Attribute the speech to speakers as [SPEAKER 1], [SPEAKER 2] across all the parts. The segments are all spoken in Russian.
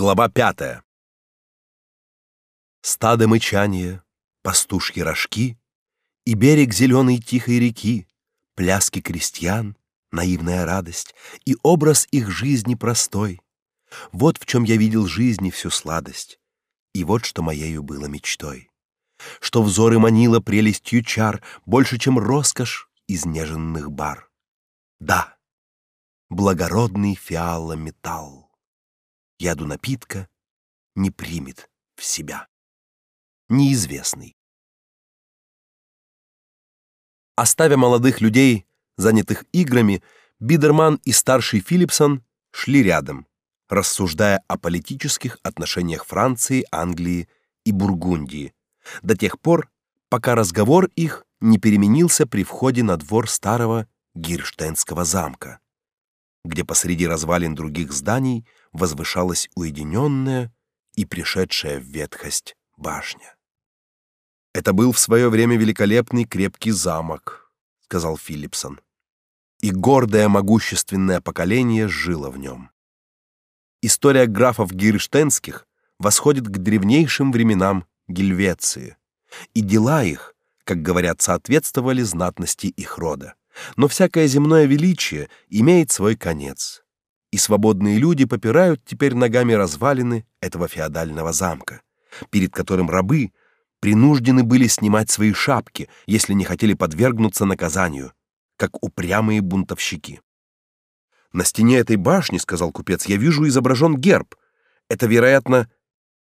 [SPEAKER 1] Глава пятая. Стадо мычания, пастушьи рожки И берег зеленой тихой реки, Пляски крестьян, наивная радость И образ их жизни простой. Вот в чем я видел жизни всю сладость, И вот что моею было мечтой. Что взоры манила прелестью чар Больше, чем роскошь изнеженных бар. Да, благородный фиалометалл яду напитка не примет в себя. Неизвестный. Оставя молодых людей, занятых играми, Бидерман и старший Филипсон шли рядом, рассуждая о политических отношениях Франции, Англии и Бургундии, до тех пор, пока разговор их не переменился при входе на двор старого Гирштейнского замка, где посреди развалин других зданий возвышалась уединенная и пришедшая в ветхость башня. Это был в свое время великолепный крепкий замок, сказал Филипсон. И гордое могущественное поколение жило в нем. История графов Гирштенских восходит к древнейшим временам Гельвеции, и дела их, как говорят, соответствовали знатности их рода. Но всякое земное величие имеет свой конец, и свободные люди попирают теперь ногами развалины этого феодального замка, перед которым рабы принуждены были снимать свои шапки, если не хотели подвергнуться наказанию, как упрямые бунтовщики. На стене этой башни, сказал купец, я вижу изображен герб. Это, вероятно,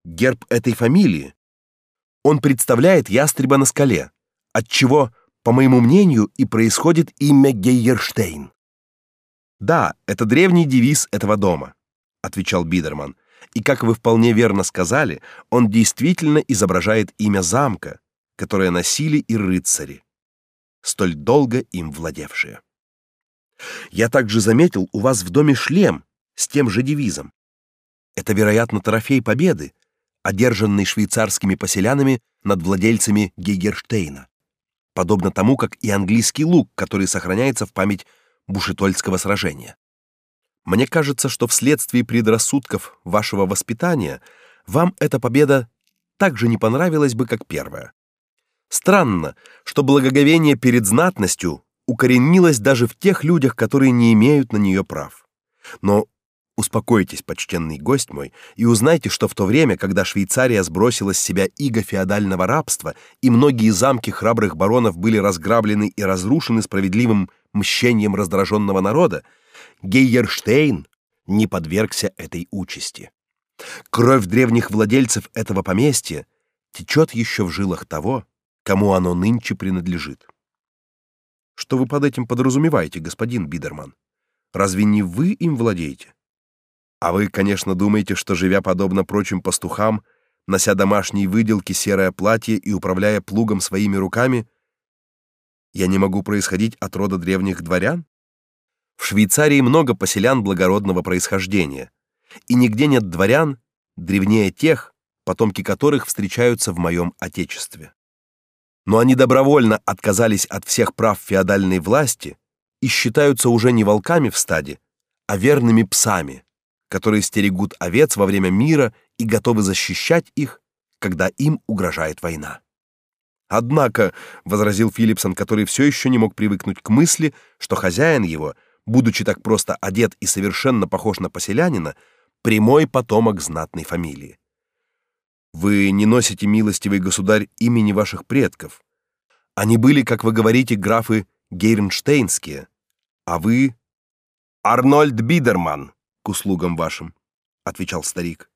[SPEAKER 1] герб этой фамилии. Он представляет ястреба на скале, от чего, по моему мнению, и происходит имя Гейерштейн. Да, это древний девиз этого дома, отвечал Бидерман. И как вы вполне верно сказали, он действительно изображает имя замка, которое носили и рыцари, столь долго им владевшие. Я также заметил у вас в доме шлем с тем же девизом. Это, вероятно, трофей победы, одержанный швейцарскими поселянами над владельцами Гейгерштейна, подобно тому, как и английский лук, который сохраняется в память Бушетольского сражения. Мне кажется, что вследствие предрассудков вашего воспитания вам эта победа так же не понравилась бы, как первая. Странно, что благоговение перед знатностью укоренилось даже в тех людях, которые не имеют на нее прав. Но успокойтесь, почтенный гость мой, и узнайте, что в то время, когда Швейцария сбросила с себя иго феодального рабства, и многие замки храбрых баронов были разграблены и разрушены справедливым мщением раздраженного народа, Гейерштейн не подвергся этой участи. Кровь древних владельцев этого поместья течет еще в жилах того, кому оно нынче принадлежит. Что вы под этим подразумеваете, господин Бидерман? Разве не вы им владеете? А вы, конечно, думаете, что живя подобно прочим пастухам, нося домашние выделки, серое платье и управляя плугом своими руками, я не могу происходить от рода древних дворян? В Швейцарии много поселян благородного происхождения, и нигде нет дворян древнее тех, потомки которых встречаются в моем отечестве. Но они добровольно отказались от всех прав феодальной власти и считаются уже не волками в стаде, а верными псами, которые стерегут овец во время мира и готовы защищать их, когда им угрожает война. Однако, возразил Филипсон, который все еще не мог привыкнуть к мысли, что хозяин его, будучи так просто одет и совершенно похож на поселянина, прямой потомок знатной фамилии. Вы не носите, милостивый государь, имени ваших предков. Они были, как вы говорите, графы Гейрнштейнские, а вы Арнольд Бидерман услугам вашим, отвечал старик.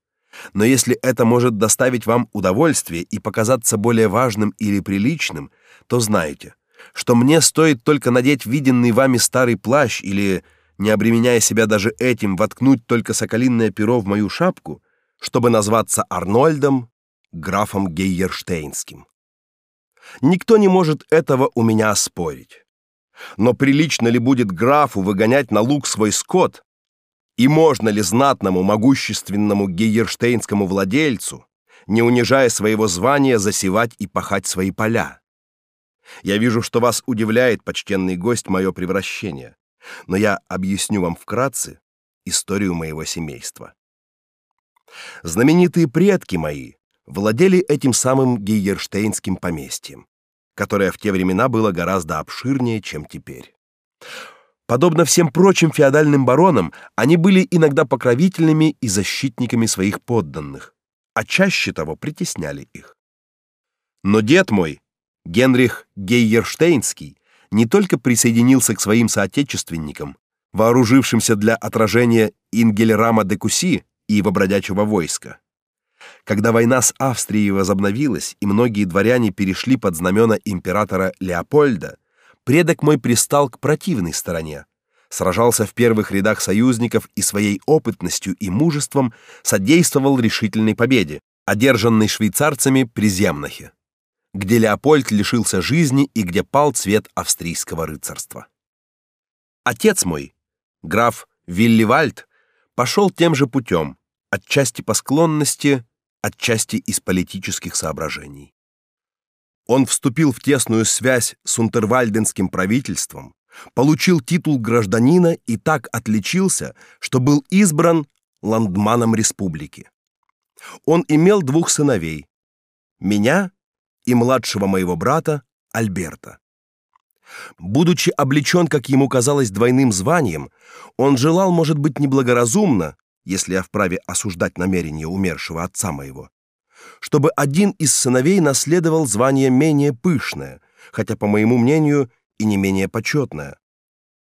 [SPEAKER 1] Но если это может доставить вам удовольствие и показаться более важным или приличным, то знайте, что мне стоит только надеть виденный вами старый плащ или, не обременяя себя даже этим, воткнуть только соколиное перо в мою шапку, чтобы назваться Арнольдом, графом Гейерштейнским. Никто не может этого у меня оспорить. Но прилично ли будет графу выгонять на луг свой скот, и можно ли знатному, могущественному гейерштейнскому владельцу, не унижая своего звания, засевать и пахать свои поля? Я вижу, что вас удивляет, почтенный гость, мое превращение, но я объясню вам вкратце историю моего семейства. Знаменитые предки мои владели этим самым Гейерштейнским поместьем, которое в те времена было гораздо обширнее, чем теперь. Подобно всем прочим феодальным баронам, они были иногда покровительными и защитниками своих подданных, а чаще того притесняли их. Но дед мой, Генрих Гейерштейнский, не только присоединился к своим соотечественникам, вооружившимся для отражения Ингельрама де Куси и его бродячего войска. Когда война с Австрией возобновилась и многие дворяне перешли под знамена императора Леопольда, предок мой пристал к противной стороне, сражался в первых рядах союзников и своей опытностью и мужеством содействовал решительной победе, одержанной швейцарцами при Земнахе, где Леопольд лишился жизни и где пал цвет австрийского рыцарства. Отец мой, граф Вильливальд, пошел тем же путем, отчасти по склонности, отчасти из политических соображений. Он вступил в тесную связь с Унтервальденским правительством, получил титул гражданина и так отличился, что был избран ландманом республики. Он имел двух сыновей: меня и младшего моего брата Альберта. Будучи облечен, как ему казалось, двойным званием, он желал, может быть, неблагоразумно, если я вправе осуждать намерения умершего отца моего, чтобы один из сыновей наследовал звание менее пышное, хотя по моему мнению и не менее почетное,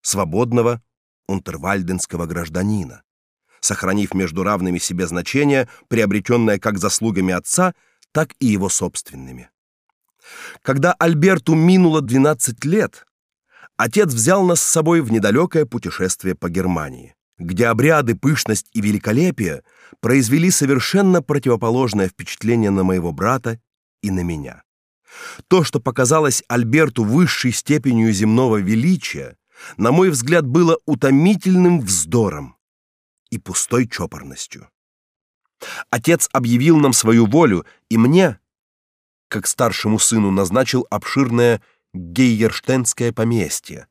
[SPEAKER 1] свободного унтервальденского гражданина, сохранив между равными себе значения, приобретенное как заслугами отца, так и его собственными. Когда Альберту минуло 12 лет, отец взял нас с собой в недалекое путешествие по Германии, где обряды, пышность и великолепие произвели совершенно противоположное впечатление на моего брата и на меня. То, что показалось Альберту высшей степенью земного величия, на мой взгляд, было утомительным вздором и пустой чопорностью. Отец объявил нам свою волю, и мне, как старшему сыну назначил обширное Гейерштенское поместье,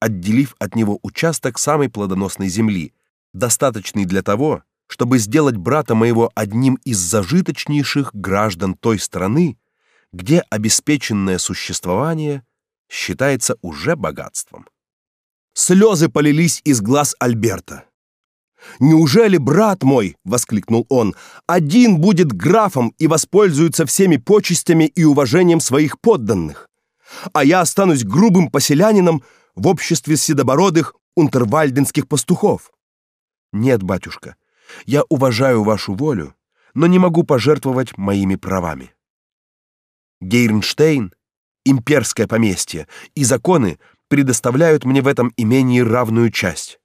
[SPEAKER 1] отделив от него участок самой плодоносной земли, достаточный для того, чтобы сделать брата моего одним из зажиточнейших граждан той страны, где обеспеченное существование считается уже богатством. Слезы полились из глаз Альберта. Неужели брат мой, воскликнул он, один будет графом и воспользуется всеми почестями и уважением своих подданных, а я останусь грубым поселянином в обществе седобородых унтервальденских пастухов? Нет, батюшка, я уважаю вашу волю, но не могу пожертвовать моими правами. Гейрнштейн, имперское поместье и законы предоставляют мне в этом имении равную часть.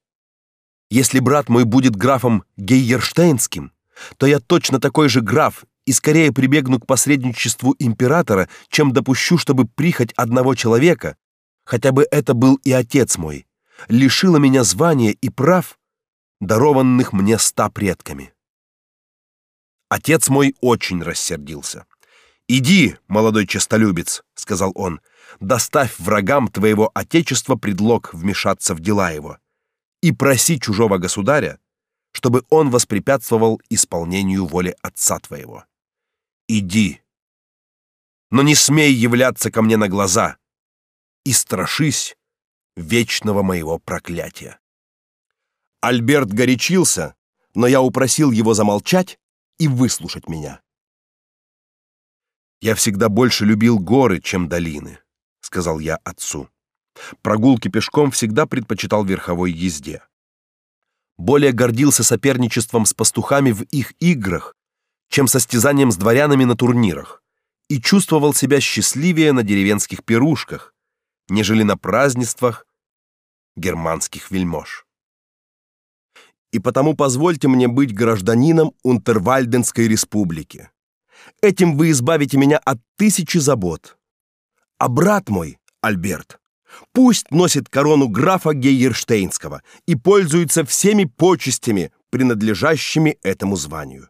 [SPEAKER 1] Если брат мой будет графом Гейерштейнским, то я точно такой же граф и скорее прибегну к посредничеству императора, чем допущу, чтобы прихоть одного человека, хотя бы это был и отец мой, лишила меня звания и прав, дарованных мне ста предками. Отец мой очень рассердился. Иди, молодой честолюбец, сказал он. Доставь врагам твоего отечества предлог вмешаться в дела его и проси чужого государя, чтобы он воспрепятствовал исполнению воли отца твоего. Иди, но не смей являться ко мне на глаза и страшись вечного моего проклятия. Альберт горячился, но я упросил его замолчать и выслушать меня. Я всегда больше любил горы, чем долины, сказал я отцу. Прогулки пешком всегда предпочитал верховой езде. Более гордился соперничеством с пастухами в их играх, чем состязанием с дворянами на турнирах, и чувствовал себя счастливее на деревенских пирушках, нежели на празднествах германских вельмож. И потому позвольте мне быть гражданином Унтервальденской республики. Этим вы избавите меня от тысячи забот. А брат мой, Альберт, Пусть носит корону графа Гейерштейнского и пользуется всеми почестями, принадлежащими этому званию.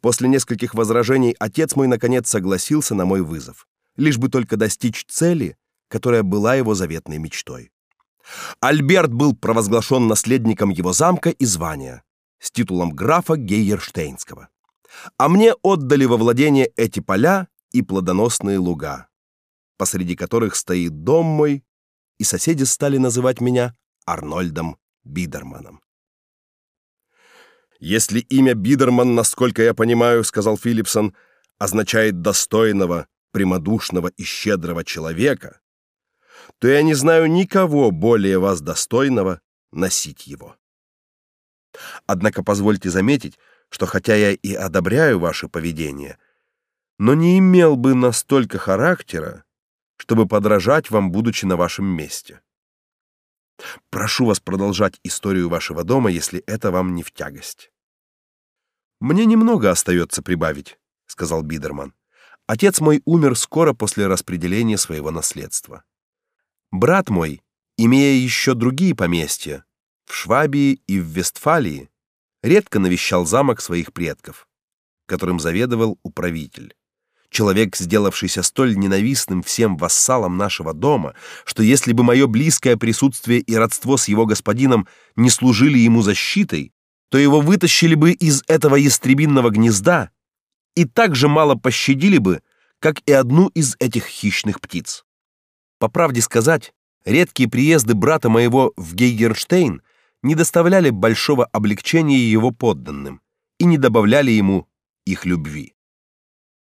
[SPEAKER 1] После нескольких возражений отец мой наконец согласился на мой вызов, лишь бы только достичь цели, которая была его заветной мечтой. Альберт был провозглашен наследником его замка и звания. с титулом графа Гейерштейнского. А мне отдали во владение эти поля и плодоносные луга, посреди которых стоит дом мой, и соседи стали называть меня Арнольдом Бидерманом. Если имя Бидерман, насколько я понимаю, сказал Филипсон, означает достойного, прямодушного и щедрого человека, то я не знаю никого более вас достойного носить его. Однако позвольте заметить, что хотя я и одобряю ваше поведение, но не имел бы настолько характера, чтобы подражать вам, будучи на вашем месте. Прошу вас продолжать историю вашего дома, если это вам не в тягость. Мне немного остается прибавить, сказал Бидерман. Отец мой умер скоро после распределения своего наследства. Брат мой, имея еще другие поместья в Швабии и в Вестфалии, редко навещал замок своих предков, которым заведовал управитель человек, сделавшийся столь ненавистным всем вассалам нашего дома, что если бы мое близкое присутствие и родство с его господином не служили ему защитой, то его вытащили бы из этого ястребинного гнезда и так же мало пощадили бы, как и одну из этих хищных птиц. По правде сказать, редкие приезды брата моего в Гейгерштейн не доставляли большого облегчения его подданным и не добавляли ему их любви.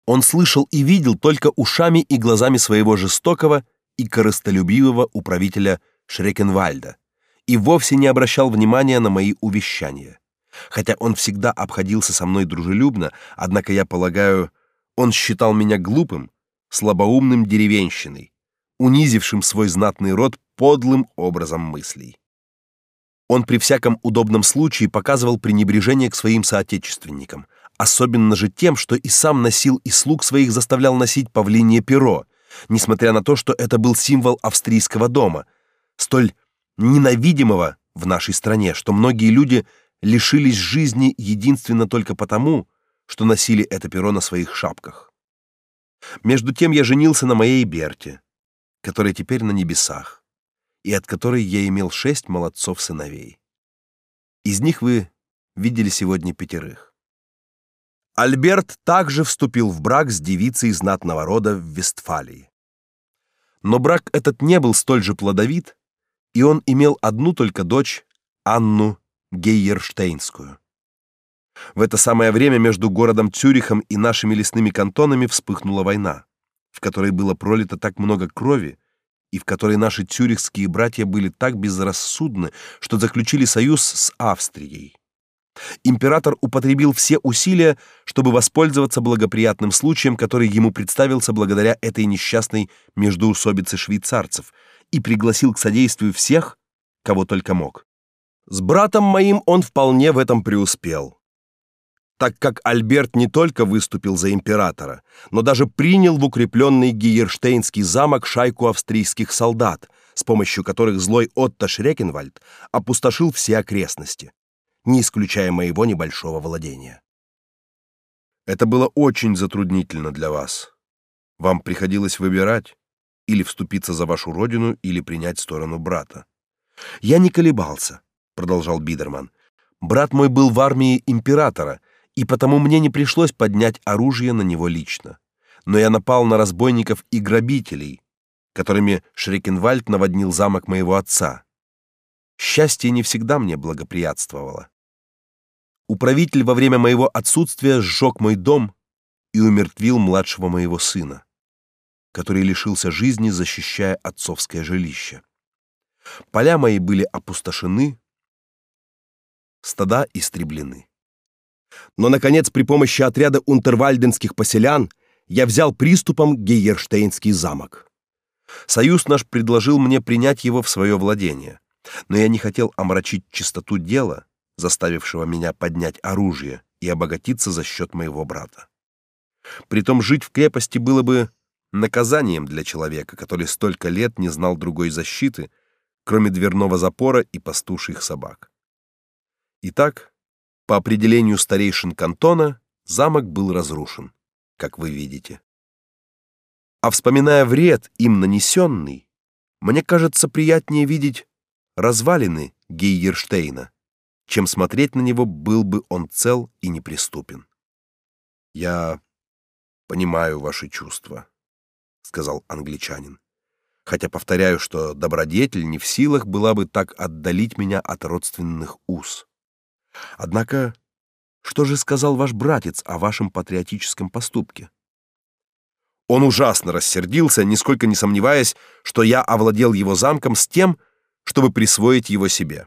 [SPEAKER 1] Он слышал и видел только ушами и глазами своего жестокого и корыстолюбивого управителя Шрекенвальда и вовсе не обращал внимания на мои увещания. Хотя он всегда обходился со мной дружелюбно, однако я полагаю, он считал меня глупым, слабоумным деревенщиной, унизившим свой знатный род подлым образом мыслей. Он при всяком удобном случае показывал пренебрежение к своим соотечественникам, особенно же тем, что и сам носил и слуг своих заставлял носить павлинье перо, несмотря на то, что это был символ австрийского дома, столь ненавидимого в нашей стране, что многие люди лишились жизни единственно только потому, что носили это перо на своих шапках. Между тем я женился на моей Берте, которая теперь на небесах, и от которой я имел шесть молодцов сыновей. Из них вы видели сегодня пятерых. Альберт также вступил в брак с девицей знатного рода в Вестфалии. Но брак этот не был столь же плодовит, и он имел одну только дочь, Анну Гейерштейнскую. В это самое время между городом Цюрихом и нашими лесными кантонами вспыхнула война, в которой было пролито так много крови, и в которой наши цюрихские братья были так безрассудны, что заключили союз с Австрией. Император употребил все усилия, чтобы воспользоваться благоприятным случаем, который ему представился благодаря этой несчастной междоусобице швейцарцев, и пригласил к содействию всех, кого только мог. С братом моим он вполне в этом преуспел, так как Альберт не только выступил за императора, но даже принял в укрепленный Гиерштейнский замок шайку австрийских солдат, с помощью которых злой Отто Шрекенвальд опустошил все окрестности не исключая моего небольшого владения. Это было очень затруднительно для вас. Вам приходилось выбирать или вступиться за вашу родину, или принять сторону брата. Я не колебался, продолжал Бидерман. Брат мой был в армии императора, и потому мне не пришлось поднять оружие на него лично. Но я напал на разбойников и грабителей, которыми Шрекенвальд наводнил замок моего отца. Счастье не всегда мне благоприятствовало. Управитель во время моего отсутствия сжег мой дом и умертвил младшего моего сына, который лишился жизни, защищая отцовское жилище. Поля мои были опустошены, стада истреблены. Но наконец, при помощи отряда унтервальденских поселян я взял приступом Гейерштейнский замок. Союз наш предложил мне принять его в свое владение, но я не хотел омрачить чистоту дела заставившего меня поднять оружие и обогатиться за счет моего брата. Притом жить в крепости было бы наказанием для человека, который столько лет не знал другой защиты, кроме дверного запора и пастушьих собак. Итак, по определению старейшин кантона, замок был разрушен, как вы видите. А вспоминая вред им нанесенный, мне кажется приятнее видеть развалины Гейерштейна, чем смотреть на него, был бы он цел и неприступен. Я понимаю ваши чувства, сказал англичанин. Хотя повторяю, что добродетель не в силах была бы так отдалить меня от родственных уз. Однако, что же сказал ваш братец о вашем патриотическом поступке? Он ужасно рассердился, нисколько не сомневаясь, что я овладел его замком с тем, чтобы присвоить его себе.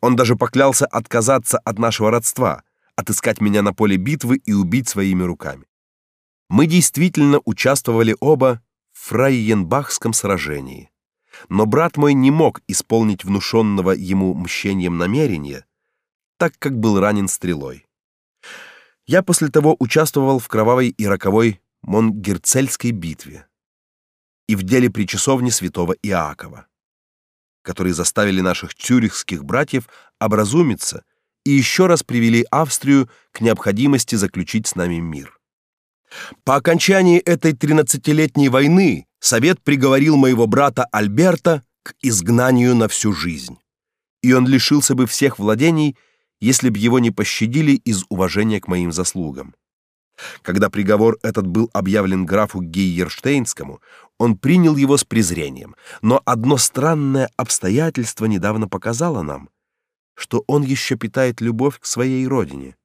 [SPEAKER 1] Он даже поклялся отказаться от нашего родства, отыскать меня на поле битвы и убить своими руками. Мы действительно участвовали оба в Фрайенбахском сражении. Но брат мой не мог исполнить внушенного ему мщением намерения, так как был ранен стрелой. Я после того участвовал в кровавой и роковой Монгерцельской битве и в деле при часовне святого Иакова, которые заставили наших цюрихских братьев образумиться и еще раз привели Австрию к необходимости заключить с нами мир. По окончании этой тринадцатилетней войны совет приговорил моего брата Альберта к изгнанию на всю жизнь, и он лишился бы всех владений, если б его не пощадили из уважения к моим заслугам. Когда приговор этот был объявлен графу Гейерштейнскому, он принял его с презрением, но одно странное обстоятельство недавно показало нам, что он еще питает любовь к своей родине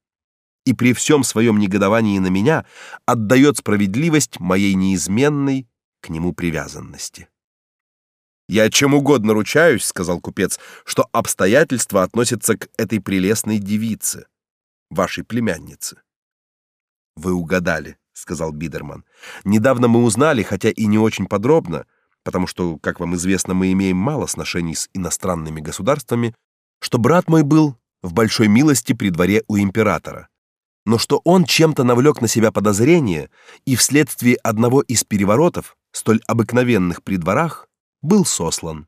[SPEAKER 1] и при всем своем негодовании на меня отдает справедливость моей неизменной к нему привязанности. Я чем угодно ручаюсь, сказал купец, что обстоятельства относятся к этой прелестной девице, вашей племяннице. Вы угадали, сказал Бидерман. Недавно мы узнали, хотя и не очень подробно, потому что, как вам известно, мы имеем мало сношений с иностранными государствами, что брат мой был в большой милости при дворе у императора, но что он чем-то навлек на себя подозрение и вследствие одного из переворотов, столь обыкновенных при дворах, был сослан.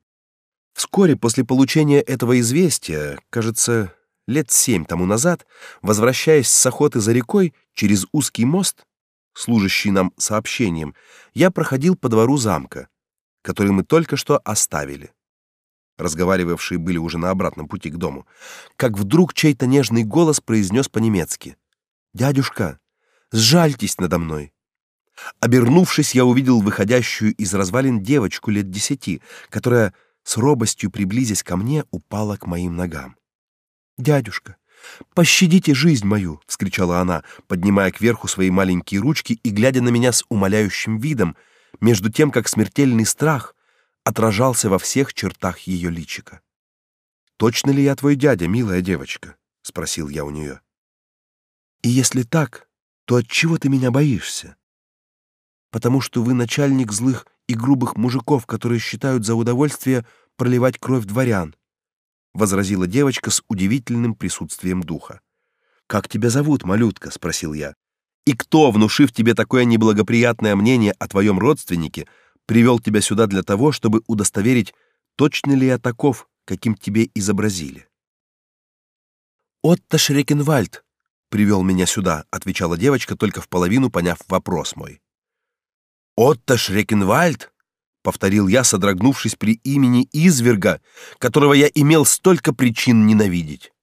[SPEAKER 1] Вскоре после получения этого известия, кажется, лет семь тому назад, возвращаясь с охоты за рекой через узкий мост, служащий нам сообщением, я проходил по двору замка, который мы только что оставили разговаривавшие были уже на обратном пути к дому, как вдруг чей-то нежный голос произнес по-немецки: "Дядюшка, сжальтесь надо мной". Обернувшись, я увидел выходящую из развалин девочку лет десяти, которая с робостью приблизясь ко мне, упала к моим ногам. "Дядюшка, пощадите жизнь мою", вскричала она, поднимая кверху свои маленькие ручки и глядя на меня с умоляющим видом, между тем как смертельный страх отражался во всех чертах ее личика. Точно ли я твой дядя, милая девочка? спросил я у нее. И если так, то от чего ты меня боишься? Потому что вы начальник злых и грубых мужиков, которые считают за удовольствие проливать кровь дворян, возразила девочка с удивительным присутствием духа. Как тебя зовут, малютка? спросил я. И кто, внушив тебе такое неблагоприятное мнение о твоем родственнике, привел тебя сюда для того, чтобы удостоверить, точно ли я таков, каким тебе изобразили. Отто Шрекенвальд привел меня сюда, отвечала девочка, только в половину поняв вопрос мой. Отто Шрекенвальд, повторил я, содрогнувшись при имени изверга, которого я имел столько причин ненавидеть.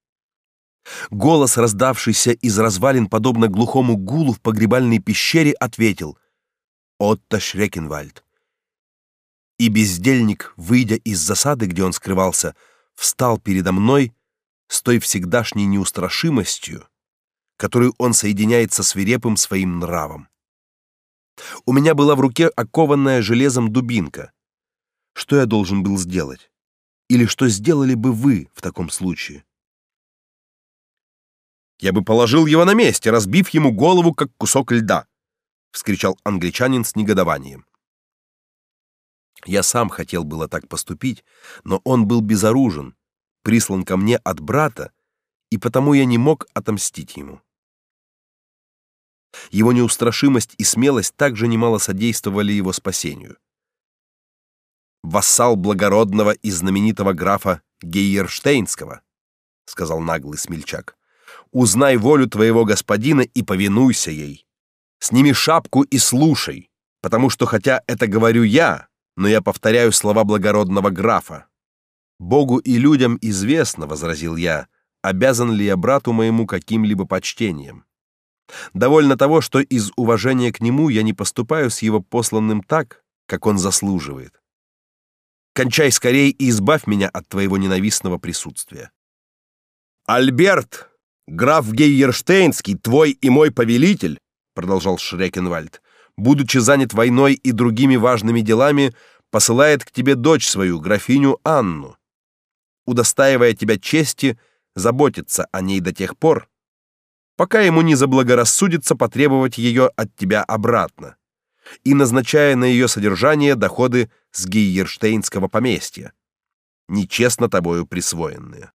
[SPEAKER 1] Голос, раздавшийся из развалин подобно глухому гулу в погребальной пещере, ответил: Отто Шрекенвальд. И бездельник, выйдя из засады, где он скрывался, встал передо мной с той всегдашней неустрашимостью, которую он соединяет со свирепым своим нравом. У меня была в руке окованная железом дубинка. Что я должен был сделать? Или что сделали бы вы в таком случае? Я бы положил его на месте, разбив ему голову как кусок льда, вскричал англичанин с негодованием. Я сам хотел было так поступить, но он был безоружен, прислан ко мне от брата, и потому я не мог отомстить ему. Его неустрашимость и смелость также немало содействовали его спасению. Вассал благородного и знаменитого графа Гейерштейнского, сказал наглый смельчак. Узнай волю твоего господина и повинуйся ей. Сними шапку и слушай, потому что хотя это говорю я, но я повторяю слова благородного графа. Богу и людям известно, возразил я, обязан ли я брату моему каким-либо почтением. Довольно того, что из уважения к нему я не поступаю с его посланным так, как он заслуживает. Кончай скорей и избавь меня от твоего ненавистного присутствия. Альберт, граф Гейерштейнский, твой и мой повелитель, продолжал Шрекенвальд, будучи занят войной и другими важными делами, посылает к тебе дочь свою, графиню Анну, удостаивая тебя чести заботиться о ней до тех пор, пока ему не заблагорассудится потребовать ее от тебя обратно, и назначая на ее содержание доходы с Гейерштейнского поместья, нечестно тобою присвоенные.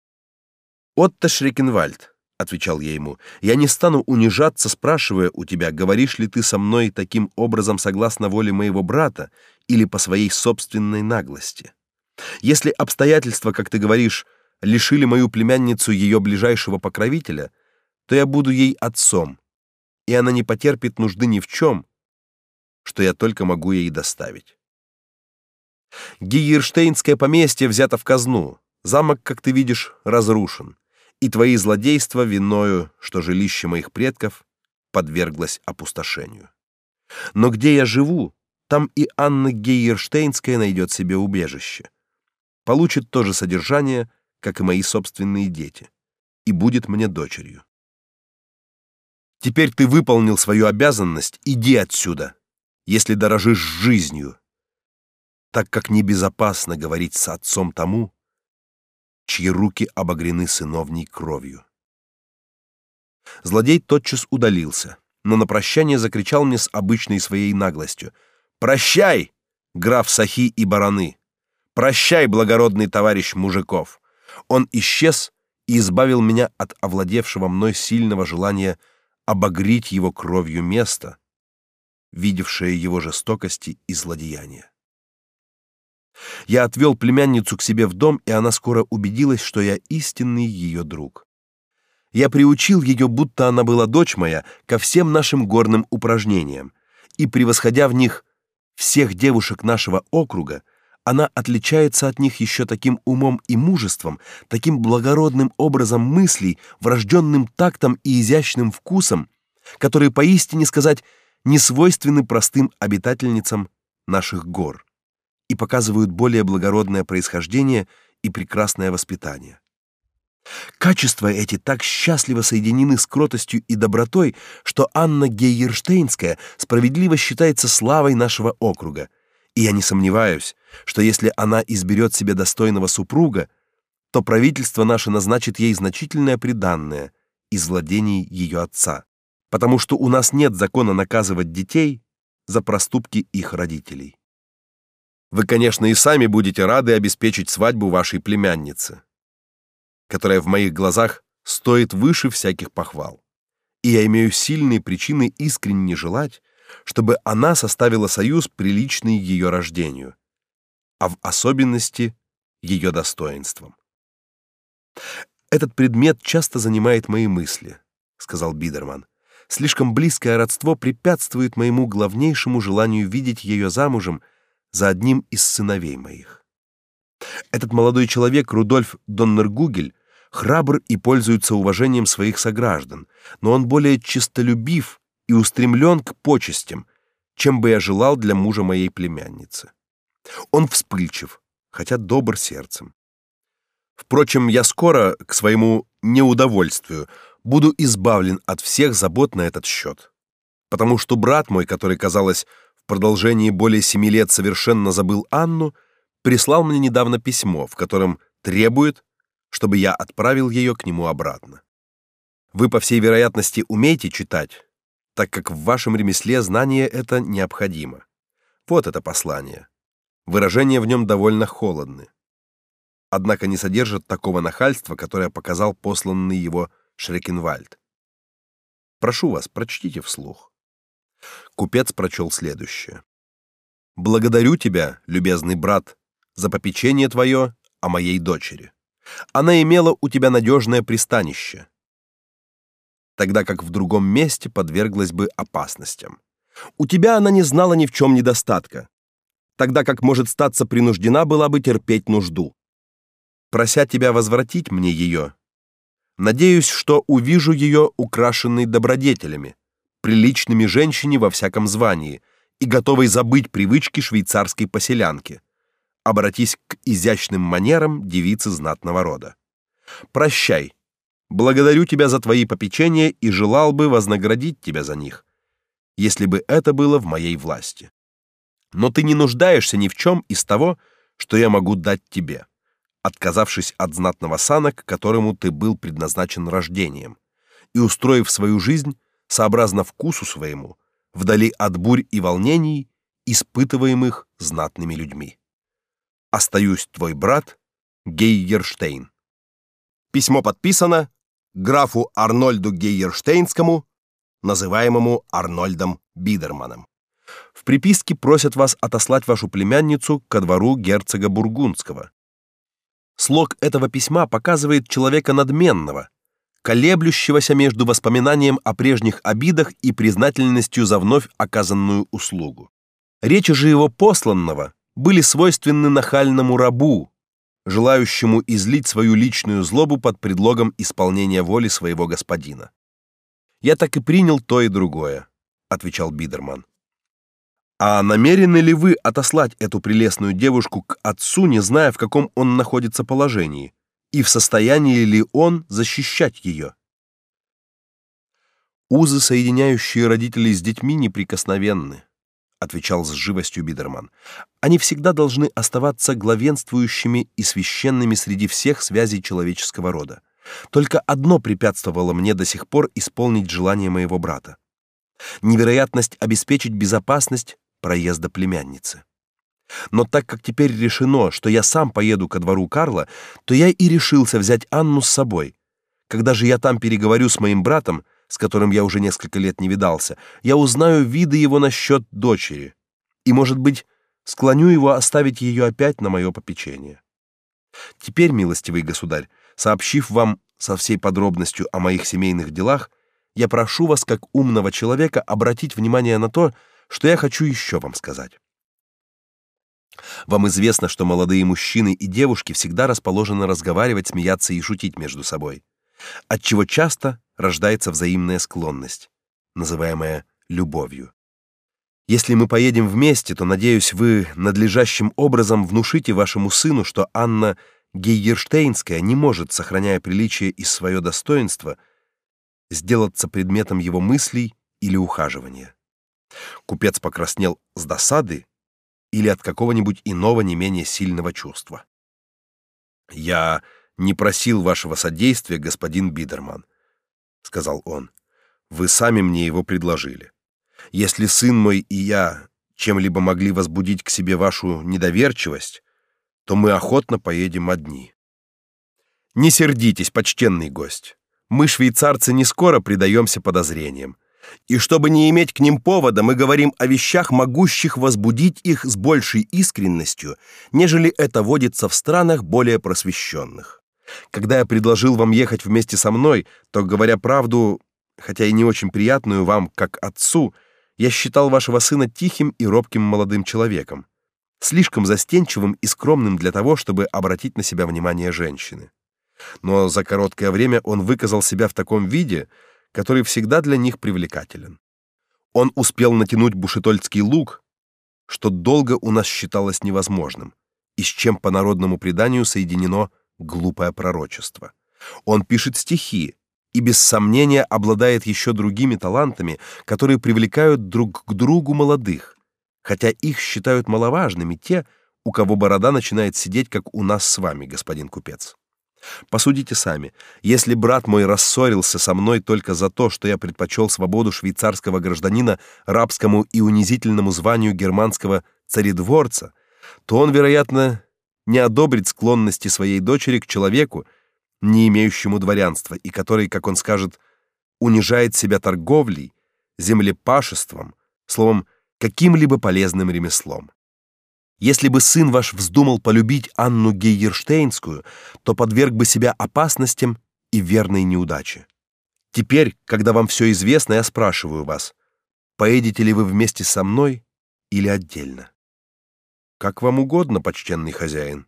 [SPEAKER 1] Отто Шрекенвальд, отвечал я ему. Я не стану унижаться, спрашивая у тебя, говоришь ли ты со мной таким образом согласно воле моего брата или по своей собственной наглости. Если обстоятельства, как ты говоришь, лишили мою племянницу ее ближайшего покровителя, то я буду ей отцом, и она не потерпит нужды ни в чем, что я только могу ей доставить. Гиерштейнское поместье взято в казну. Замок, как ты видишь, разрушен и твои злодейства виною, что жилище моих предков подверглось опустошению. Но где я живу, там и Анна Гейерштейнская найдет себе убежище. Получит то же содержание, как и мои собственные дети, и будет мне дочерью. Теперь ты выполнил свою обязанность, иди отсюда, если дорожишь жизнью, так как небезопасно говорить с отцом тому, чьи руки обогрены сыновней кровью. Злодей тотчас удалился, но на прощание закричал мне с обычной своей наглостью: "Прощай, граф Сахи и бараны! Прощай, благородный товарищ мужиков!" Он исчез и избавил меня от овладевшего мной сильного желания обогреть его кровью место, видевшее его жестокости и злодеяния. Я отвел племянницу к себе в дом, и она скоро убедилась, что я истинный ее друг. Я приучил ее, будто она была дочь моя, ко всем нашим горным упражнениям, и превосходя в них всех девушек нашего округа, она отличается от них еще таким умом и мужеством, таким благородным образом мыслей, врожденным тактом и изящным вкусом, которые поистине сказать не свойственны простым обитательницам наших гор и показывают более благородное происхождение и прекрасное воспитание. Качества эти так счастливо соединены с кротостью и добротой, что Анна Гейерштейнская справедливо считается славой нашего округа. И я не сомневаюсь, что если она изберет себе достойного супруга, то правительство наше назначит ей значительное приданое из владений ее отца, потому что у нас нет закона наказывать детей за проступки их родителей. Вы, конечно, и сами будете рады обеспечить свадьбу вашей племянницы, которая в моих глазах стоит выше всяких похвал. И я имею сильные причины искренне желать, чтобы она составила союз приличный ее рождению, а в особенности ее достоинствам. Этот предмет часто занимает мои мысли, сказал Бидерман. Слишком близкое родство препятствует моему главнейшему желанию видеть ее замужем за одним из сыновей моих. Этот молодой человек, Рудольф Доннергугель, храбр и пользуется уважением своих сограждан, но он более честолюбив и устремлен к почестям, чем бы я желал для мужа моей племянницы. Он вспыльчив, хотя добр сердцем. Впрочем, я скоро, к своему неудовольствию, буду избавлен от всех забот на этот счет, потому что брат мой, который, казалось, в продолжении более семи лет совершенно забыл Анну, прислал мне недавно письмо, в котором требует, чтобы я отправил ее к нему обратно. Вы по всей вероятности умеете читать, так как в вашем ремесле знание это необходимо. Вот это послание. Выражения в нем довольно холодны. Однако не содержат такого нахальства, которое показал посланный его Шрекенвальд. Прошу вас, прочтите вслух. Купец прочел следующее: Благодарю тебя, любезный брат, за попечение твое о моей дочери. Она имела у тебя надежное пристанище, тогда как в другом месте подверглась бы опасностям. У тебя она не знала ни в чем недостатка, тогда как может статься принуждена была бы терпеть нужду. Прося тебя возвратить мне ее, Надеюсь, что увижу ее украшенной добродетелями, приличными женщине во всяком звании и готовой забыть привычки швейцарской поселянки. Обратись к изящным манерам девицы знатного рода. Прощай. Благодарю тебя за твои попечения и желал бы вознаградить тебя за них, если бы это было в моей власти. Но ты не нуждаешься ни в чем из того, что я могу дать тебе, отказавшись от знатного сана, к которому ты был предназначен рождением, и устроив свою жизнь сообразно вкусу своему, вдали от бурь и волнений, испытываемых знатными людьми. Остаюсь твой брат Гейерштейн. Письмо подписано графу Арнольду Гейерштейнскому, называемому Арнольдом Бидерманом. В приписке просят вас отослать вашу племянницу ко двору герцога Бургундского. Слог этого письма показывает человека надменного, колеблющегося между воспоминанием о прежних обидах и признательностью за вновь оказанную услугу. Речи же его посланного были свойственны нахальному рабу, желающему излить свою личную злобу под предлогом исполнения воли своего господина. Я так и принял то и другое, отвечал Бидерман. А намерены ли вы отослать эту прелестную девушку к отцу, не зная, в каком он находится положении, и в состоянии ли он защищать ее? Узы, соединяющие родителей с детьми, неприкосновенны, отвечал с живостью Бидерман. Они всегда должны оставаться главенствующими и священными среди всех связей человеческого рода. Только одно препятствовало мне до сих пор исполнить желание моего брата. Невероятность обеспечить безопасность проезда племянницы. Но так как теперь решено, что я сам поеду ко двору Карла, то я и решился взять Анну с собой. Когда же я там переговорю с моим братом, с которым я уже несколько лет не видался, я узнаю виды его насчет дочери и, может быть, склоню его оставить ее опять на мое попечение. Теперь, милостивый государь, сообщив вам со всей подробностью о моих семейных делах, я прошу вас, как умного человека, обратить внимание на то, что я хочу еще вам сказать. Вам известно, что молодые мужчины и девушки всегда расположены разговаривать, смеяться и шутить между собой, от чего часто рождается взаимная склонность, называемая любовью. Если мы поедем вместе, то надеюсь, вы надлежащим образом внушите вашему сыну, что Анна Гейерштейнская не может, сохраняя приличие и свое достоинство, сделаться предметом его мыслей или ухаживания. Купец покраснел с досады или от какого-нибудь иного не менее сильного чувства. Я не просил вашего содействия, господин Бидерман, сказал он. Вы сами мне его предложили. Если сын мой и я чем-либо могли возбудить к себе вашу недоверчивость, то мы охотно поедем одни. Не сердитесь, почтенный гость. Мы швейцарцы не скоро предаемся подозрениям. И чтобы не иметь к ним повода, мы говорим о вещах, могущих возбудить их с большей искренностью, нежели это водится в странах более просвещенных. Когда я предложил вам ехать вместе со мной, то, говоря правду, хотя и не очень приятную вам, как отцу, я считал вашего сына тихим и робким молодым человеком, слишком застенчивым и скромным для того, чтобы обратить на себя внимание женщины. Но за короткое время он выказал себя в таком виде, который всегда для них привлекателен. Он успел натянуть бушетольский лук, что долго у нас считалось невозможным, и с чем по народному преданию соединено глупое пророчество. Он пишет стихи и без сомнения обладает еще другими талантами, которые привлекают друг к другу молодых, хотя их считают маловажными те, у кого борода начинает сидеть, как у нас с вами, господин купец. Посудите сами. Если брат мой рассорился со мной только за то, что я предпочел свободу швейцарского гражданина рабскому и унизительному званию германского царедворца, то он, вероятно, не одобрит склонности своей дочери к человеку, не имеющему дворянства и который, как он скажет, унижает себя торговлей, землепашеством, словом, каким-либо полезным ремеслом. Если бы сын ваш вздумал полюбить Анну Гейерштейнскую, то подверг бы себя опасностям и верной неудаче. Теперь, когда вам все известно, я спрашиваю вас: поедете ли вы вместе со мной или отдельно? Как вам угодно, почтенный хозяин,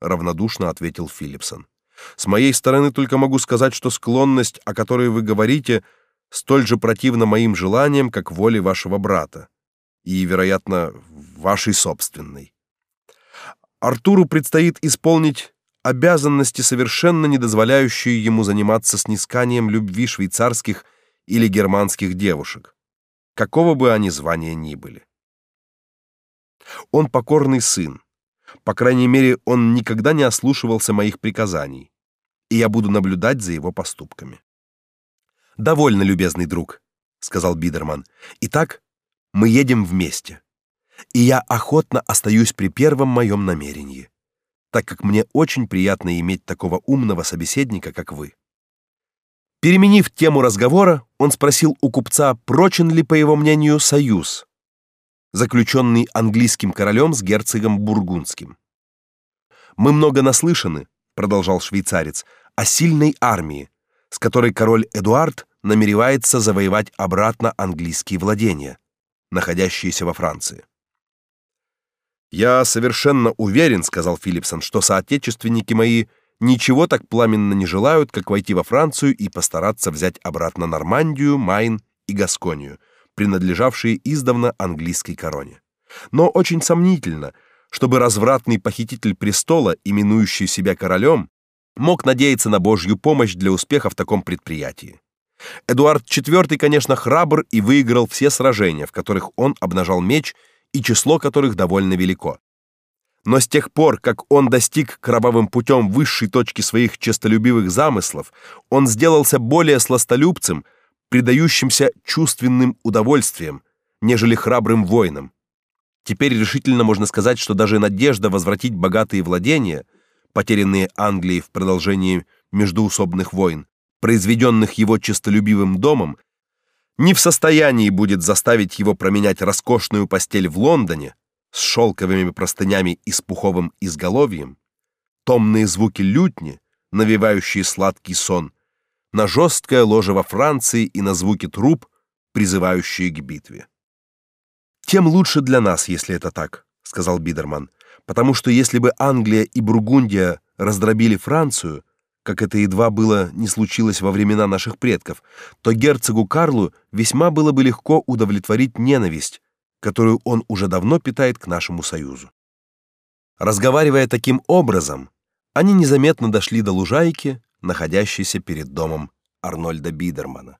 [SPEAKER 1] равнодушно ответил Филипсон. С моей стороны только могу сказать, что склонность, о которой вы говорите, столь же противна моим желаниям, как воле вашего брата, и, вероятно, вашей собственной. Артуру предстоит исполнить обязанности, совершенно не дозволяющие ему заниматься снисканием любви швейцарских или германских девушек, какого бы они звания ни были. Он покорный сын. По крайней мере, он никогда не ослушивался моих приказаний, и я буду наблюдать за его поступками. Довольно, любезный друг, сказал Бидерман. Итак, мы едем вместе. И я охотно остаюсь при первом моем намерении, так как мне очень приятно иметь такого умного собеседника, как вы. Переменив тему разговора, он спросил у купца, прочен ли, по его мнению, союз, заключенный английским королем с герцогом бургундским. Мы много наслышаны, продолжал швейцарец, о сильной армии, с которой король Эдуард намеревается завоевать обратно английские владения, находящиеся во Франции. Я совершенно уверен, сказал Филипсон, что соотечественники мои ничего так пламенно не желают, как войти во Францию и постараться взять обратно Нормандию, Майн и Гасконию, принадлежавшие издавна английской короне. Но очень сомнительно, чтобы развратный похититель престола, именующий себя королем, мог надеяться на Божью помощь для успеха в таком предприятии. Эдуард IV, конечно, храбр и выиграл все сражения, в которых он обнажал меч и число которых довольно велико. Но с тех пор, как он достиг кровавым путем высшей точки своих честолюбивых замыслов, он сделался более сластолюбцем, предающимся чувственным удовольствиям, нежели храбрым воином. Теперь решительно можно сказать, что даже надежда возвратить богатые владения, потерянные Англией в продолжении междоусобных войн, произведенных его честолюбивым домом, не в состоянии будет заставить его променять роскошную постель в Лондоне с шелковыми простынями и с пуховым изголовьем, томные звуки лютни, навевающие сладкий сон, на жесткое ложе во Франции и на звуки труб, призывающие к битве. Тем лучше для нас, если это так, сказал Бидерман, потому что если бы Англия и Бургундия раздробили Францию, как это едва было не случилось во времена наших предков, то герцогу Карлу весьма было бы легко удовлетворить ненависть, которую он уже давно питает к нашему союзу. Разговаривая таким образом, они незаметно дошли до лужайки, находящейся перед домом Арнольда Бидермана,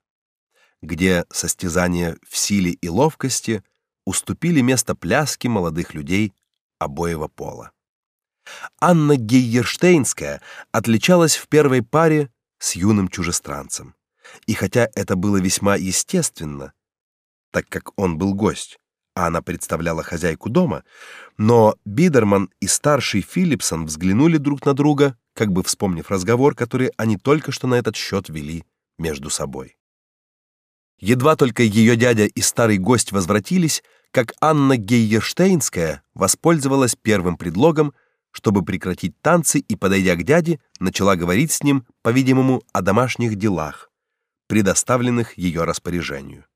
[SPEAKER 1] где состязания в силе и ловкости уступили место пляске молодых людей обоего пола. Анна Гейерштейнская отличалась в первой паре с юным чужестранцем. И хотя это было весьма естественно, так как он был гость, а она представляла хозяйку дома, но Бидерман и старший Филипсон взглянули друг на друга, как бы вспомнив разговор, который они только что на этот счет вели между собой. Едва только ее дядя и старый гость возвратились, как Анна Гейерштейнская воспользовалась первым предлогом, чтобы прекратить танцы и, подойдя к дяде, начала говорить с ним, по-видимому, о домашних делах, предоставленных ее распоряжению.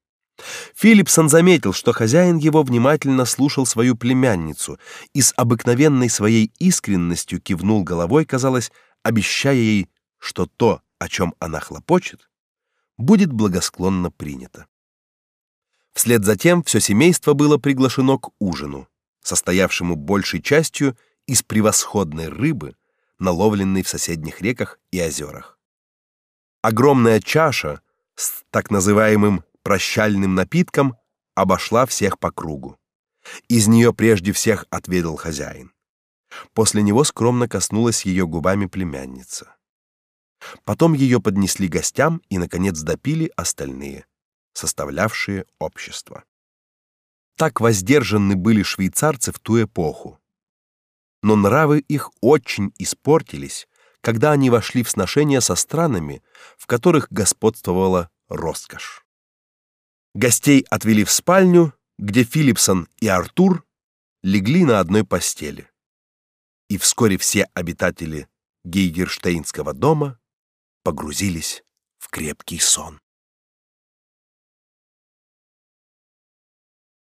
[SPEAKER 1] Филипсон заметил, что хозяин его внимательно слушал свою племянницу и с обыкновенной своей искренностью кивнул головой, казалось, обещая ей, что то, о чем она хлопочет, будет благосклонно принято. Вслед за тем все семейство было приглашено к ужину, состоявшему большей частью из превосходной рыбы, наловленной в соседних реках и озерах. Огромная чаша с так называемым прощальным напитком обошла всех по кругу. Из нее прежде всех отведал хозяин. После него скромно коснулась ее губами племянница. Потом ее поднесли гостям и наконец допили остальные, составлявшие общество. Так воздержаны были швейцарцы в ту эпоху, но нравы их очень испортились, когда они вошли в сношения со странами, в которых господствовала роскошь. Гостей отвели в спальню, где Филипсон и Артур легли на одной постели. И вскоре все обитатели Гейгерштейнского дома погрузились в крепкий сон.